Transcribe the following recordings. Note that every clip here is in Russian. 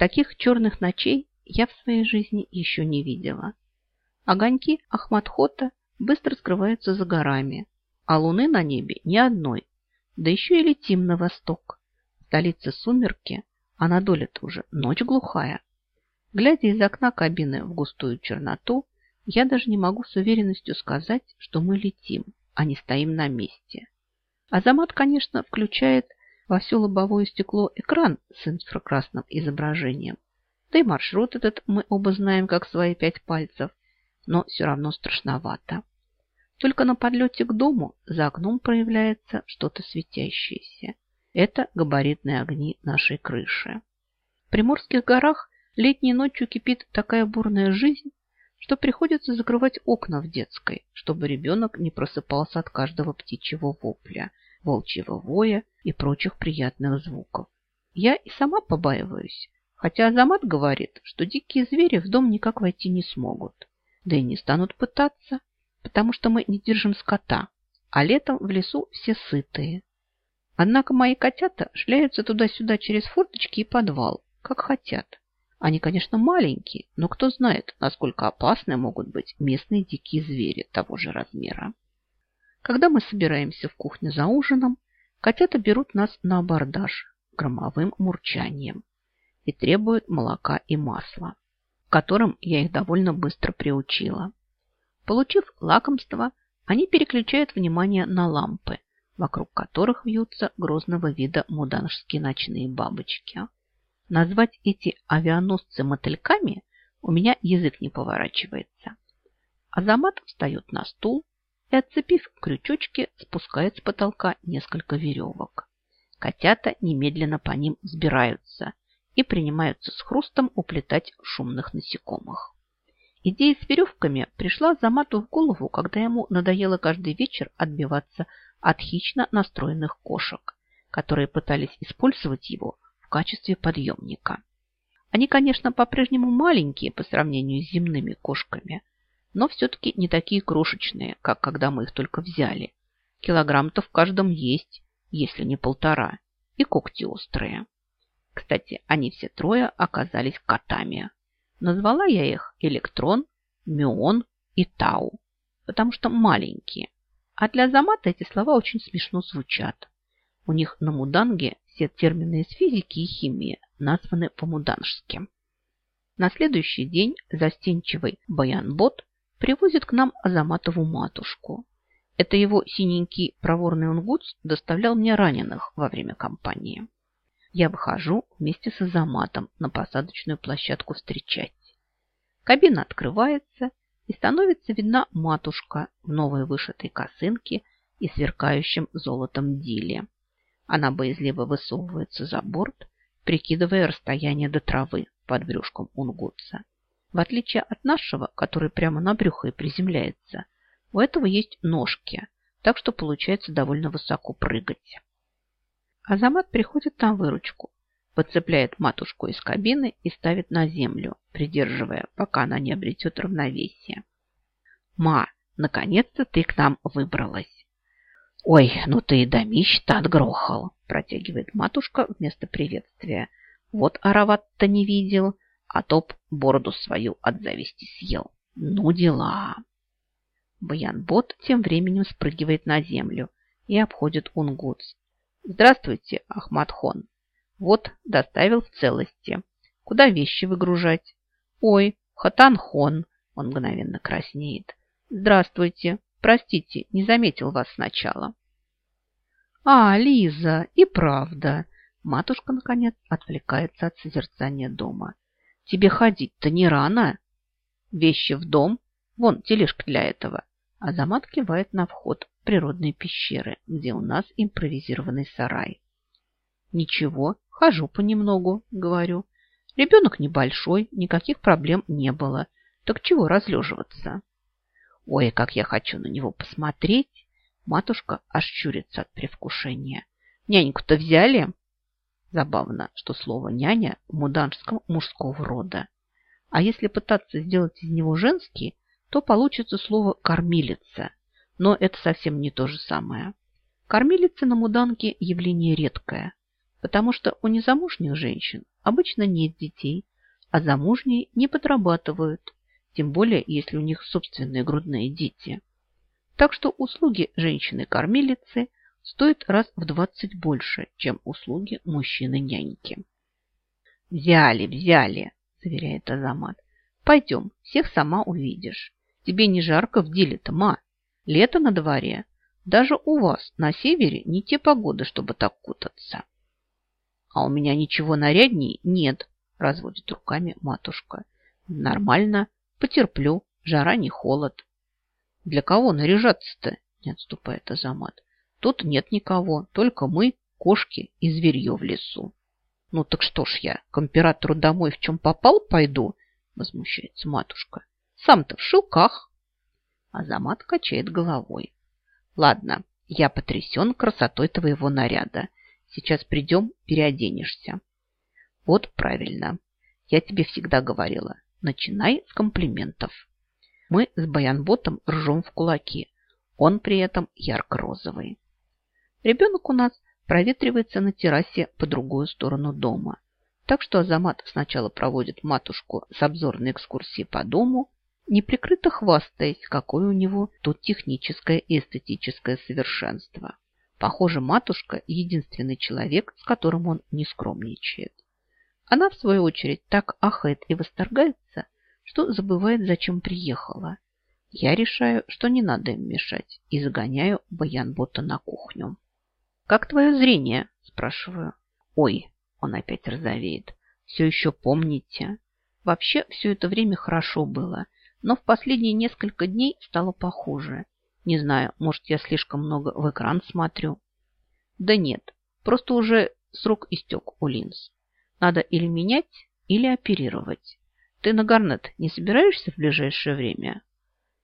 Таких черных ночей я в своей жизни еще не видела. Огоньки Ахматхота быстро скрываются за горами, а луны на небе ни одной. Да еще и летим на восток. Столица сумерки, а на доле-то уже ночь глухая. Глядя из окна кабины в густую черноту, я даже не могу с уверенностью сказать, что мы летим, а не стоим на месте. Азамат, конечно, включает во все лобовое стекло экран с инфракрасным изображением. Да и маршрут этот мы оба знаем, как свои пять пальцев, но все равно страшновато. Только на подлете к дому за окном проявляется что-то светящееся. Это габаритные огни нашей крыши. В Приморских горах летней ночью кипит такая бурная жизнь, что приходится закрывать окна в детской, чтобы ребенок не просыпался от каждого птичьего вопля, волчьего воя и прочих приятных звуков. Я и сама побаиваюсь, хотя Азамат говорит, что дикие звери в дом никак войти не смогут, да и не станут пытаться, потому что мы не держим скота, а летом в лесу все сытые. Однако мои котята шляются туда-сюда через форточки и подвал, как хотят. Они, конечно, маленькие, но кто знает, насколько опасны могут быть местные дикие звери того же размера. Когда мы собираемся в кухне за ужином, котята берут нас на абордаж громовым мурчанием и требуют молока и масла, которым я их довольно быстро приучила. Получив лакомство, они переключают внимание на лампы, вокруг которых вьются грозного вида муданжские ночные бабочки. Назвать эти авианосцы мотыльками у меня язык не поворачивается. Азамат встает на стул, и, отцепив крючочки, спускает с потолка несколько веревок. Котята немедленно по ним взбираются и принимаются с хрустом уплетать шумных насекомых. Идея с веревками пришла Замату в голову, когда ему надоело каждый вечер отбиваться от хищно настроенных кошек, которые пытались использовать его в качестве подъемника. Они, конечно, по-прежнему маленькие по сравнению с земными кошками, но все-таки не такие крошечные, как когда мы их только взяли. Килограмм-то в каждом есть, если не полтора, и когти острые. Кстати, они все трое оказались котами. Назвала я их Электрон, Мион и Тау, потому что маленькие. А для Замата эти слова очень смешно звучат. У них на муданге все термины из физики и химии названы по-муданжски. На следующий день застенчивый Баянбот привозит к нам Азаматову матушку. Это его синенький проворный унгутс доставлял мне раненых во время кампании. Я выхожу вместе с Азаматом на посадочную площадку встречать. Кабина открывается, и становится видна матушка в новой вышитой косынке и сверкающем золотом диле. Она боязливо высовывается за борт, прикидывая расстояние до травы под брюшком унгутса. В отличие от нашего, который прямо на брюхо и приземляется, у этого есть ножки, так что получается довольно высоко прыгать. Азамат приходит на выручку, подцепляет матушку из кабины и ставит на землю, придерживая, пока она не обретет равновесие. «Ма, наконец-то ты к нам выбралась!» «Ой, ну ты и домищ-то отгрохал!» протягивает матушка вместо приветствия. «Вот арават-то не видел!» А топ бороду свою от зависти съел. Ну дела. Баянбот тем временем спрыгивает на землю и обходит Унгутс. Здравствуйте, Ахматхон. Вот, доставил в целости. Куда вещи выгружать? Ой, Хатанхон. Он мгновенно краснеет. Здравствуйте. Простите, не заметил вас сначала. А, Лиза, и правда. Матушка, наконец, отвлекается от созерцания дома. Тебе ходить-то не рано. Вещи в дом. Вон, тележка для этого. Азамат кивает на вход в природные пещеры, где у нас импровизированный сарай. Ничего, хожу понемногу, говорю. Ребенок небольшой, никаких проблем не было. Так чего разлеживаться? Ой, как я хочу на него посмотреть. Матушка аж чурится от привкушения. Няньку-то взяли? Забавно, что слово «няня» в муданском мужского рода. А если пытаться сделать из него женский, то получится слово «кормилица». Но это совсем не то же самое. Кормилица на муданке явление редкое. потому что у незамужних женщин обычно нет детей, а замужние не подрабатывают, тем более если у них собственные грудные дети. Так что услуги женщины-кормилицы стоят раз в 20 больше, чем услуги мужчины-няньки. «Взяли, взяли!» – заверяет Азамат. «Пойдем, всех сама увидишь. Тебе не жарко в деле-то, ма. Лето на дворе. Даже у вас на севере не те погоды, чтобы так кутаться». «А у меня ничего нарядней нет», – разводит руками матушка. «Нормально, потерплю, жара не холод». «Для кого наряжаться-то?» – не отступает Азамат. «Тут нет никого, только мы, кошки и зверье в лесу». «Ну так что ж я, к императору домой в чем попал пойду?» – возмущается матушка. «Сам-то в шелках». Азамат качает головой. «Ладно, я потрясен красотой твоего наряда. Сейчас придем, переоденешься». «Вот правильно. Я тебе всегда говорила. Начинай с комплиментов». Мы с Баянботом ржем в кулаки. Он при этом ярко-розовый. Ребенок у нас проветривается на террасе по другую сторону дома. Так что Азамат сначала проводит матушку с обзорной экскурсией по дому, неприкрыто хвастаясь, какое у него тут техническое и эстетическое совершенство. Похоже, матушка – единственный человек, с которым он не скромничает. Она, в свою очередь, так ахает и восторгается, что забывает, зачем приехала. Я решаю, что не надо им мешать, и загоняю Баянбота на кухню. «Как твое зрение?» – спрашиваю. «Ой!» – он опять розовеет. «Все еще помните?» Вообще, все это время хорошо было, но в последние несколько дней стало похуже. Не знаю, может, я слишком много в экран смотрю. Да нет, просто уже срок истек у линз. Надо или менять, или оперировать. Ты на Гарнет не собираешься в ближайшее время?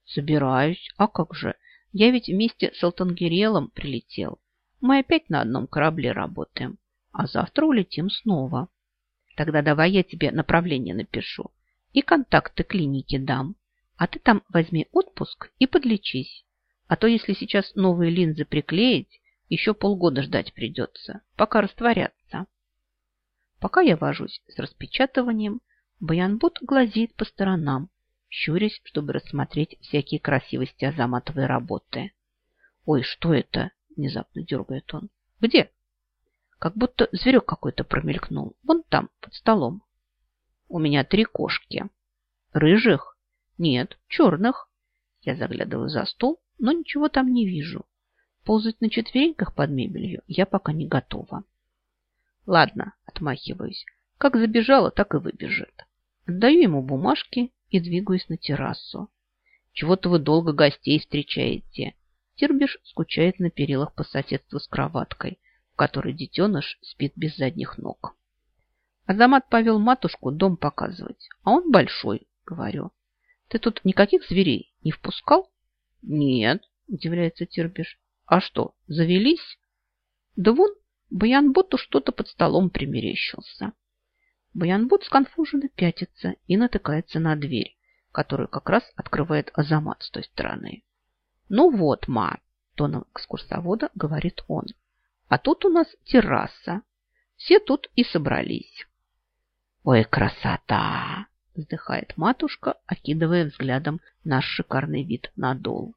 Собираюсь. А как же? Я ведь вместе с Алтангерелом прилетел. Мы опять на одном корабле работаем, а завтра улетим снова. Тогда давай я тебе направление напишу и контакты клиники дам. А ты там возьми отпуск и подлечись. А то, если сейчас новые линзы приклеить, еще полгода ждать придется, пока растворятся. Пока я вожусь с распечатыванием, Баянбут глазеет по сторонам, щурясь, чтобы рассмотреть всякие красивости Азаматовой работы. Ой, что это? Внезапно дергает он. Где? Как будто зверек какой-то промелькнул. Вон там, под столом. У меня три кошки. Рыжих? Нет, черных. Я заглядываю за стол, но ничего там не вижу. Ползать на четвереньках под мебелью я пока не готова. Ладно, отмахиваюсь. Как забежала, так и выбежит. Отдаю ему бумажки и двигаюсь на террасу. Чего-то вы долго гостей встречаете. Тирбиш скучает на перилах по соседству с кроваткой, в которой детеныш спит без задних ног. Азамат повел матушку дом показывать, а он большой, говорю. Ты тут никаких зверей не впускал? Нет, удивляется Тирбиш. А что, завелись? Да вон, Баянботу что-то под столом примерещился. Баянбот сконфуженно пятится и натыкается на дверь, которую как раз открывает Азамат с той стороны. «Ну вот, ма!» – тоном экскурсовода говорит он. «А тут у нас терраса. Все тут и собрались». «Ой, красота!» – вздыхает матушка, окидывая взглядом наш шикарный вид на дол.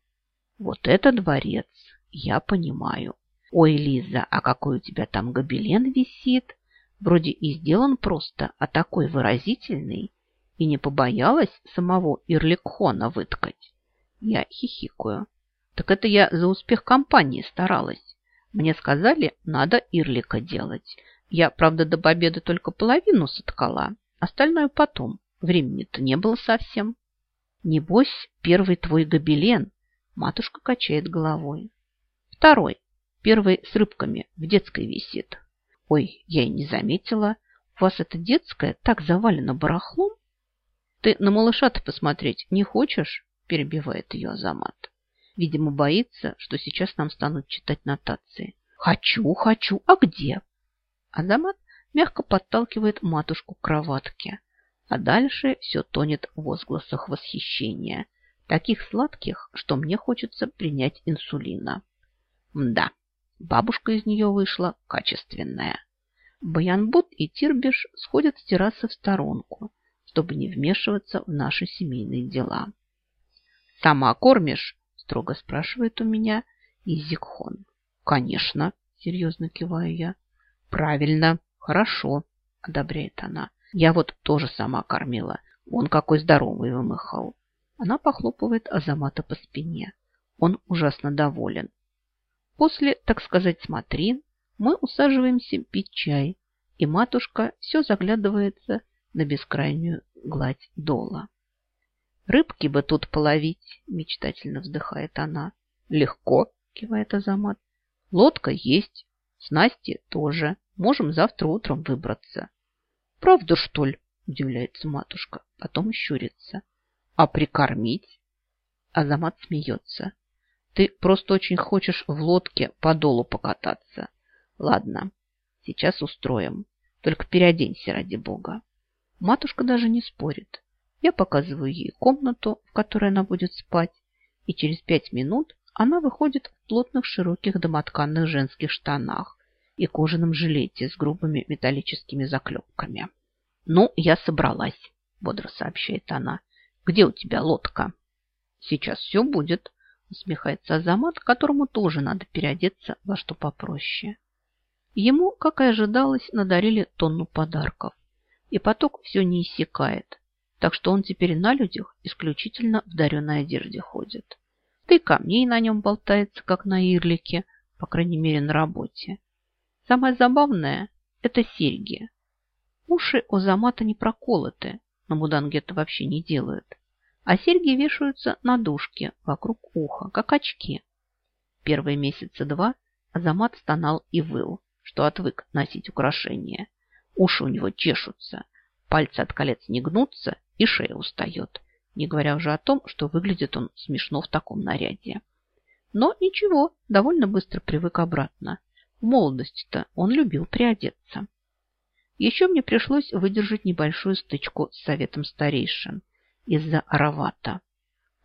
«Вот это дворец! Я понимаю. Ой, Лиза, а какой у тебя там гобелен висит? Вроде и сделан просто, а такой выразительный. И не побоялась самого Ирликхона выткать. Я хихикаю. Так это я за успех компании старалась. Мне сказали, надо Ирлика делать. Я, правда, до победы только половину соткала, остальное потом. Времени-то не было совсем. Небось, первый твой гобелен. Матушка качает головой. Второй. Первый с рыбками в детской висит. Ой, я и не заметила. У вас это детское так завалено барахлом? Ты на малыша-то посмотреть не хочешь? Перебивает ее Азамат. Видимо, боится, что сейчас нам станут читать нотации. «Хочу, хочу, а где?» Азамат мягко подталкивает матушку к кроватке, а дальше все тонет в возгласах восхищения, таких сладких, что мне хочется принять инсулина. Мда, бабушка из нее вышла качественная. Баянбут и Тирбиш сходят с террасы в сторонку, чтобы не вмешиваться в наши семейные дела. «Сама кормишь?» – строго спрашивает у меня Изикхон. «Конечно», – серьезно киваю я. «Правильно, хорошо», – одобряет она. «Я вот тоже сама кормила. Он какой здоровый вымыхал». Она похлопывает Азамата по спине. Он ужасно доволен. После, так сказать, смотрин, мы усаживаемся пить чай, и матушка все заглядывается на бескрайнюю гладь дола. «Рыбки бы тут половить!» – мечтательно вздыхает она. «Легко!» – кивает Азамат. «Лодка есть, снасти тоже. Можем завтра утром выбраться». «Правда, что ли?» – удивляется матушка, потом щурится. «А прикормить?» Азамат смеется. «Ты просто очень хочешь в лодке по долу покататься. Ладно, сейчас устроим. Только переоденься ради бога. Матушка даже не спорит. Я показываю ей комнату, в которой она будет спать, и через пять минут она выходит в плотных широких домотканных женских штанах и кожаном жилете с грубыми металлическими заклепками. «Ну, я собралась», – бодро сообщает она. «Где у тебя лодка?» «Сейчас все будет», – усмехается Азамат, которому тоже надо переодеться во что попроще. Ему, как и ожидалось, надарили тонну подарков. И поток все не иссякает. Так что он теперь на людях исключительно в даренной одежде ходит. Да и камней на нем болтается, как на ирлике, по крайней мере, на работе. Самое забавное – это серьги. Уши у Замата не проколоты, на муданге это вообще не делают. А серьги вешаются на дужке вокруг уха, как очки. Первые месяца два Азамат стонал и выл что отвык носить украшения. Уши у него чешутся, пальцы от колец не гнутся и шея устает, не говоря уже о том, что выглядит он смешно в таком наряде. Но ничего, довольно быстро привык обратно. В молодости-то он любил приодеться. Еще мне пришлось выдержать небольшую стычку с советом старейшин из-за Аравата.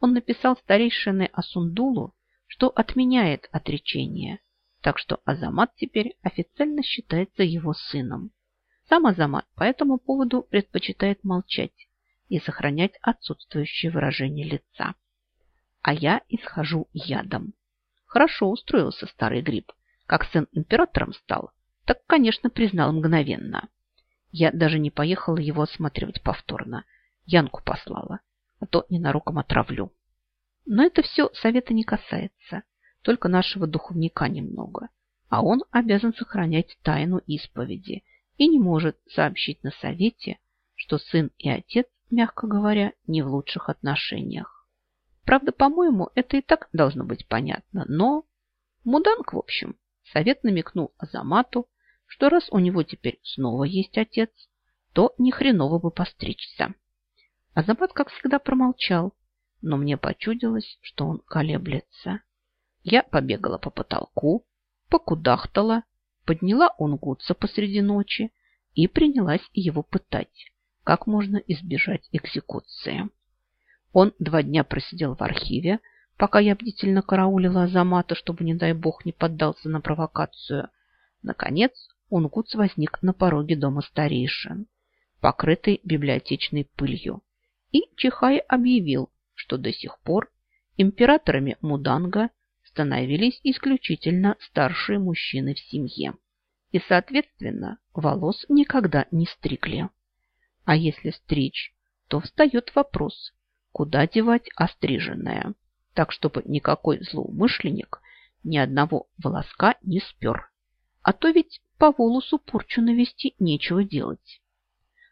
Он написал старейшины Асундулу, что отменяет отречение, так что Азамат теперь официально считается его сыном. Сам Азамат по этому поводу предпочитает молчать и сохранять отсутствующее выражение лица. А я исхожу ядом. Хорошо устроился старый гриб. Как сын императором стал, так, конечно, признал мгновенно. Я даже не поехала его осматривать повторно. Янку послала, а то ненароком отравлю. Но это все совета не касается только нашего духовника немного, а он обязан сохранять тайну исповеди и не может сообщить на совете, что сын и отец, мягко говоря, не в лучших отношениях. Правда, по-моему, это и так должно быть понятно, но... Муданг, в общем, совет намекнул Азамату, что раз у него теперь снова есть отец, то ни хреново бы постричься. Азамат, как всегда, промолчал, но мне почудилось, что он колеблется. Я побегала по потолку, покудахтала, подняла унгутса посреди ночи и принялась его пытать, как можно избежать экзекуции. Он два дня просидел в архиве, пока я бдительно караулила Азамата, чтобы, не дай бог, не поддался на провокацию. Наконец, Унгутс возник на пороге дома старейшин, покрытый библиотечной пылью, и, чихая, объявил, что до сих пор императорами Муданга – становились исключительно старшие мужчины в семье. И, соответственно, волос никогда не стригли. А если стричь, то встает вопрос, куда девать остриженное, так чтобы никакой злоумышленник ни одного волоска не спер. А то ведь по волосу порчу навести нечего делать.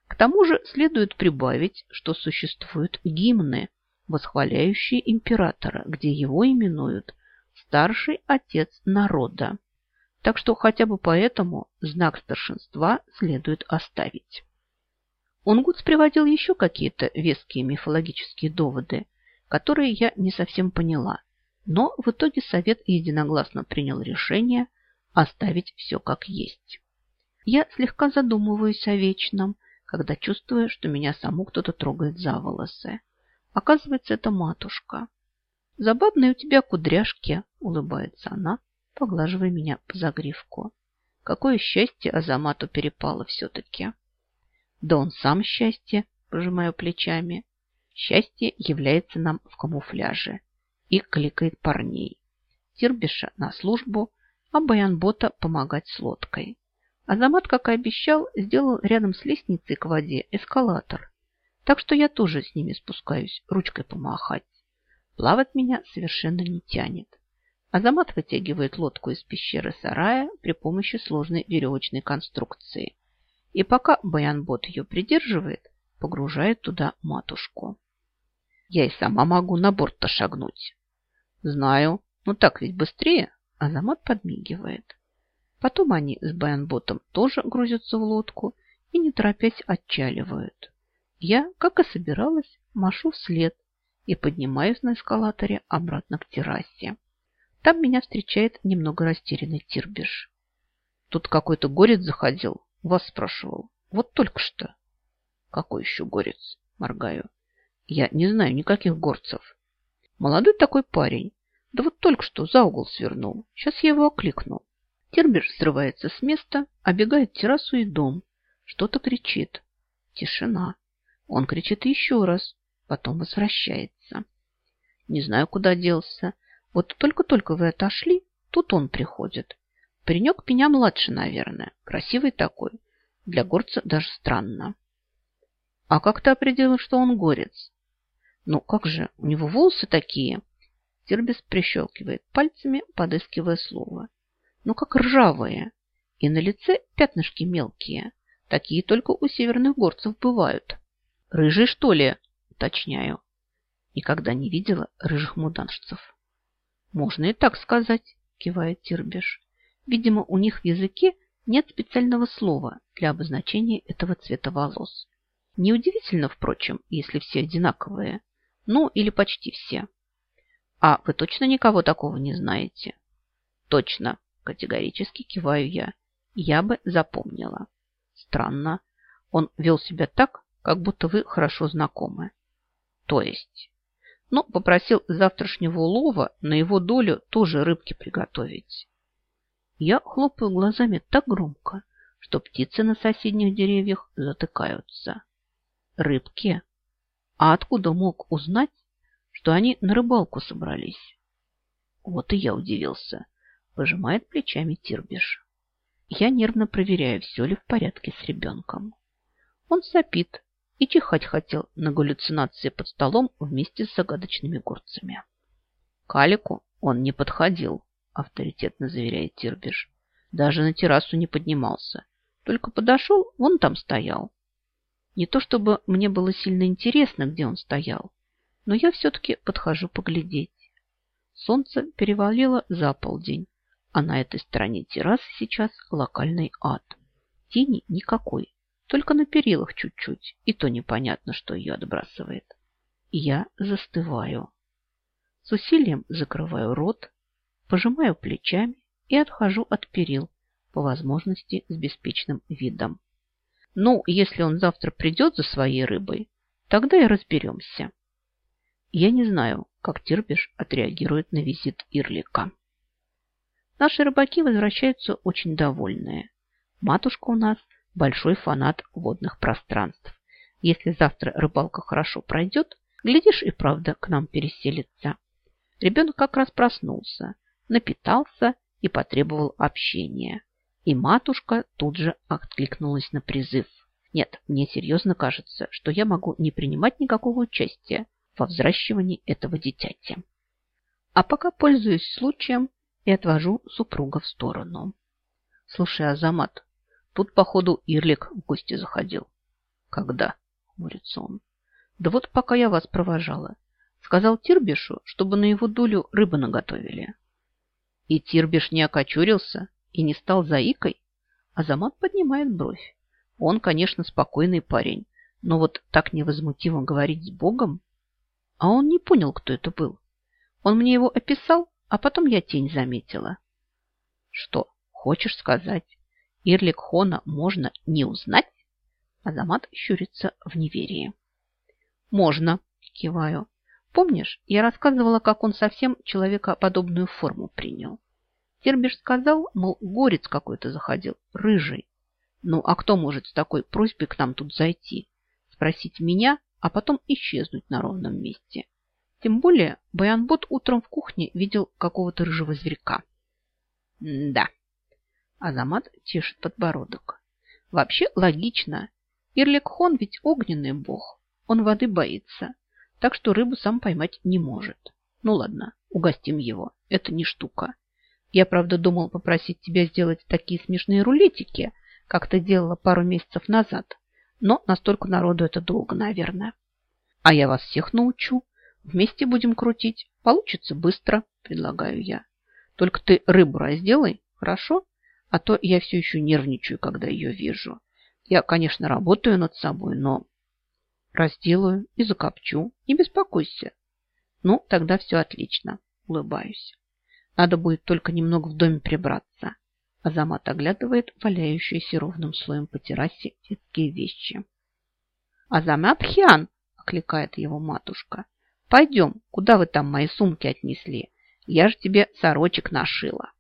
К тому же следует прибавить, что существуют гимны, восхваляющие императора, где его именуют старший отец народа. Так что хотя бы поэтому знак старшинства следует оставить. Унгутс приводил еще какие-то веские мифологические доводы, которые я не совсем поняла, но в итоге совет единогласно принял решение оставить все как есть. Я слегка задумываюсь о вечном, когда чувствую, что меня саму кто-то трогает за волосы. Оказывается, это матушка. Забавные у тебя кудряшки, улыбается она, поглаживая меня по загривку. Какое счастье Азамату перепало все-таки. Да он сам счастье, пожимаю плечами. Счастье является нам в камуфляже и кликает парней. Тирбиша на службу, а Баянбота помогать с лодкой. Азамат, как и обещал, сделал рядом с лестницей к воде эскалатор. Так что я тоже с ними спускаюсь, ручкой помахать. Плавать меня совершенно не тянет. Азамат вытягивает лодку из пещеры сарая при помощи сложной веревочной конструкции. И пока Баянбот ее придерживает, погружает туда матушку. Я и сама могу на борт-то шагнуть. Знаю, но так ведь быстрее. Азамат подмигивает. Потом они с Баянботом тоже грузятся в лодку и, не торопясь, отчаливают. Я, как и собиралась, машу вслед и поднимаюсь на эскалаторе обратно к террасе. Там меня встречает немного растерянный Тирбиш. Тут какой-то горец заходил, вас спрашивал. Вот только что. Какой еще горец? Моргаю. Я не знаю никаких горцев. Молодой такой парень. Да вот только что за угол свернул. Сейчас я его окликну. Тирбиш срывается с места, обегает террасу и дом. Что-то кричит. Тишина. Он кричит еще раз, потом возвращается. Не знаю, куда делся. Вот только-только вы отошли, тут он приходит. Паренек меня младше, наверное. Красивый такой. Для горца даже странно. А как ты определил, что он горец? Ну, как же, у него волосы такие. Тербис прищелкивает пальцами, подыскивая слово. Ну, как ржавые. И на лице пятнышки мелкие. Такие только у северных горцев бывают. Рыжий, что ли? Уточняю. Никогда не видела рыжих муданшцев. Можно и так сказать, кивает Тирбиш. Видимо, у них в языке нет специального слова для обозначения этого цвета волос. Неудивительно, впрочем, если все одинаковые. Ну, или почти все. А вы точно никого такого не знаете? Точно, категорически киваю я. Я бы запомнила. Странно. Он вел себя так, как будто вы хорошо знакомы. То есть но попросил завтрашнего улова на его долю тоже рыбки приготовить. Я хлопаю глазами так громко, что птицы на соседних деревьях затыкаются. Рыбки? А откуда мог узнать, что они на рыбалку собрались? Вот и я удивился. Пожимает плечами Тирбиш. Я нервно проверяю, все ли в порядке с ребенком. Он сопит, и чихать хотел на галлюцинации под столом вместе с загадочными горцами. Калику он не подходил, авторитетно заверяет Тирбиш. Даже на террасу не поднимался. Только подошел, вон там стоял. Не то чтобы мне было сильно интересно, где он стоял, но я все-таки подхожу поглядеть. Солнце перевалило за полдень, а на этой стороне террасы сейчас локальный ад. Тени никакой, только на перилах чуть-чуть, и то непонятно, что ее отбрасывает. Я застываю. С усилием закрываю рот, пожимаю плечами и отхожу от перил, по возможности с беспечным видом. Ну, если он завтра придет за своей рыбой, тогда и разберемся. Я не знаю, как Тирбиш отреагирует на визит Ирлика. Наши рыбаки возвращаются очень довольные. Матушка у нас большой фанат водных пространств. Если завтра рыбалка хорошо пройдет, глядишь и правда к нам переселится. Ребенок как раз проснулся, напитался и потребовал общения. И матушка тут же откликнулась на призыв. Нет, мне серьезно кажется, что я могу не принимать никакого участия во взращивании этого дитяти. А пока пользуюсь случаем и отвожу супруга в сторону. Слушай, Азамат, Тут, походу, Ирлик в гости заходил. Когда? Хмурится он. Да вот пока я вас провожала. Сказал Тирбишу, чтобы на его долю рыбы наготовили. И Тирбиш не окочурился и не стал заикой. Азамат поднимает бровь. Он, конечно, спокойный парень, но вот так невозмутимо говорить с Богом... А он не понял, кто это был. Он мне его описал, а потом я тень заметила. Что, хочешь сказать, Ирлик Хона можно не узнать? Азамат щурится в неверии. Можно, киваю. Помнишь, я рассказывала, как он совсем человекоподобную форму принял? Тербиш сказал, мол, горец какой-то заходил, рыжий. Ну, а кто может с такой просьбой к нам тут зайти? Спросить меня, а потом исчезнуть на ровном месте. Тем более Баянбот утром в кухне видел какого-то рыжего зверька. Да. Азамат тешит подбородок. Вообще логично. Ирликхон ведь огненный бог. Он воды боится, так что рыбу сам поймать не может. Ну ладно, угостим его. Это не штука. Я, правда, думал попросить тебя сделать такие смешные рулетики, как ты делала пару месяцев назад. Но настолько народу это долго, наверное. А я вас всех научу. Вместе будем крутить. Получится быстро, предлагаю я. Только ты рыбу разделай, хорошо? А то я все еще нервничаю, когда ее вижу. Я, конечно, работаю над собой, но разделаю и закопчу. Не беспокойся. Ну, тогда все отлично. Улыбаюсь. Надо будет только немного в доме прибраться. Азамат оглядывает валяющиеся ровным слоем по террасе детские вещи. «Азамат Хиан!» – окликает его матушка. «Пойдем, куда вы там мои сумки отнесли? Я же тебе сорочек нашила».